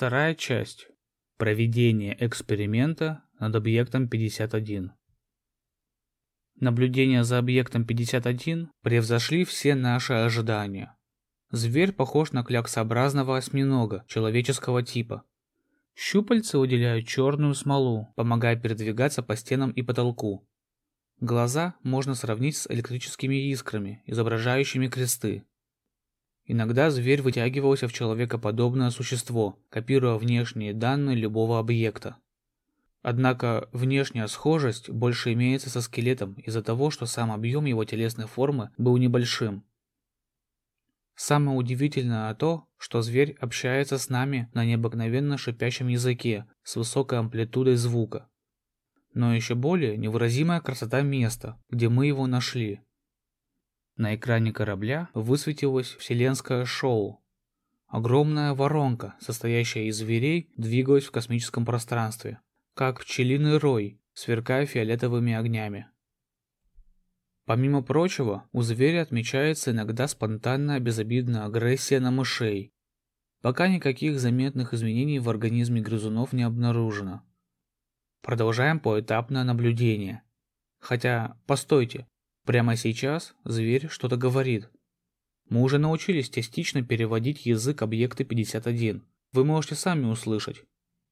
Вторая часть. Проведение эксперимента над объектом 51. Наблюдения за объектом 51 превзошли все наши ожидания. Зверь похож на кляксообразного осьминога человеческого типа. Щупальца уделяют черную смолу, помогая передвигаться по стенам и потолку. Глаза можно сравнить с электрическими искрами, изображающими кресты. Иногда зверь вытягивался в человекоподобное существо, копируя внешние данные любого объекта. Однако внешняя схожесть больше имеется со скелетом из-за того, что сам объем его телесной формы был небольшим. Самое удивительное то, что зверь общается с нами на необыкновенно шипящем языке с высокой амплитудой звука. Но еще более невыразимая красота места, где мы его нашли. На экране корабля высветилось вселенское шоу. Огромная воронка, состоящая из зверей, двигалась в космическом пространстве, как пчелиный рой, сверкая фиолетовыми огнями. Помимо прочего, у зверя отмечается иногда спонтанная безобидная агрессия на мышей. Пока никаких заметных изменений в организме грызунов не обнаружено. Продолжаем поэтапное наблюдение. Хотя, постойте, прямо сейчас зверь что-то говорит. Мы уже научились частично переводить язык объекта 51. Вы можете сами услышать.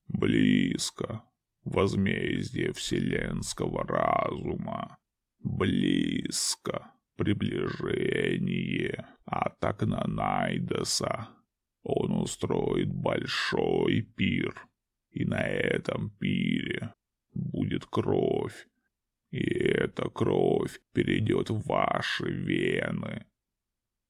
Близко. Возмездие вселенского разума. Близко. Приближение от окна Найдеса. Он устроит большой пир. И на этом пире будет кровь. И эта кровь перейдет в ваши вены.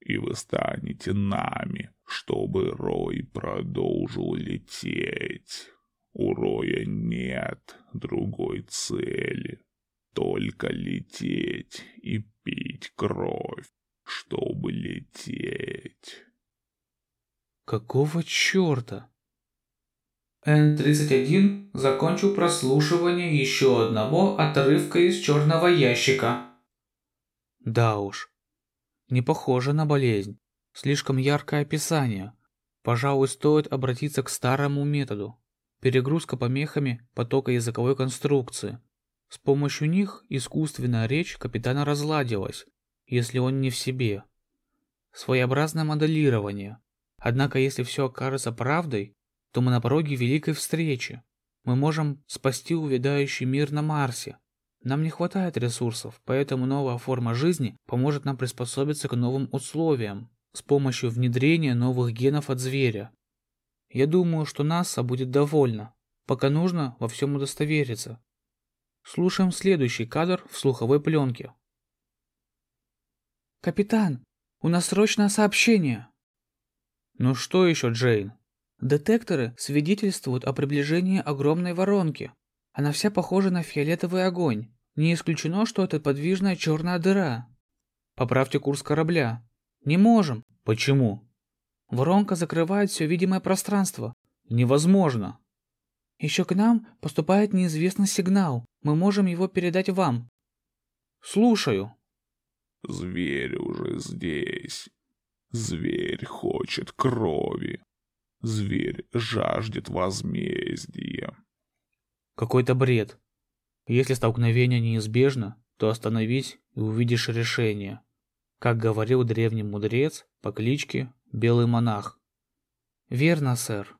И вы станете нами, чтобы Рой продолжил лететь. У Роя нет другой цели только лететь и пить кровь, чтобы лететь. Какого черта? Н-31 закончил прослушивание еще одного отрывка из черного ящика. Да уж, не похоже на болезнь. Слишком яркое описание. Пожалуй, стоит обратиться к старому методу. Перегрузка помехами потока языковой конструкции – с помощью них искусственная речь капитана разладилась, если он не в себе. Своеобразное моделирование. Однако если все окажется правдой, то мы на пороге великой встречи. Мы можем спасти увядающий мир на Марсе. Нам не хватает ресурсов, поэтому новая форма жизни поможет нам приспособиться к новым условиям с помощью внедрения новых генов от зверя. Я думаю, что НАСА будет довольна, пока нужно во всем удостовериться. Слушаем следующий кадр в слуховой пленке. «Капитан, у нас срочное сообщение!» «Ну что еще, Джейн?» «Детекторы свидетельствуют о приближении огромной воронки. Она вся похожа на фиолетовый огонь. Не исключено, что это подвижная черная дыра. Поправьте курс корабля. Не можем. Почему? Воронка закрывает все видимое пространство. Невозможно. Еще к нам поступает неизвестный сигнал. Мы можем его передать вам. Слушаю. Зверь уже здесь. Зверь хочет крови. Зверь жаждет возмездия. Какой-то бред. Если столкновение неизбежно, то остановись и увидишь решение. Как говорил древний мудрец по кличке Белый монах. Верно, сэр.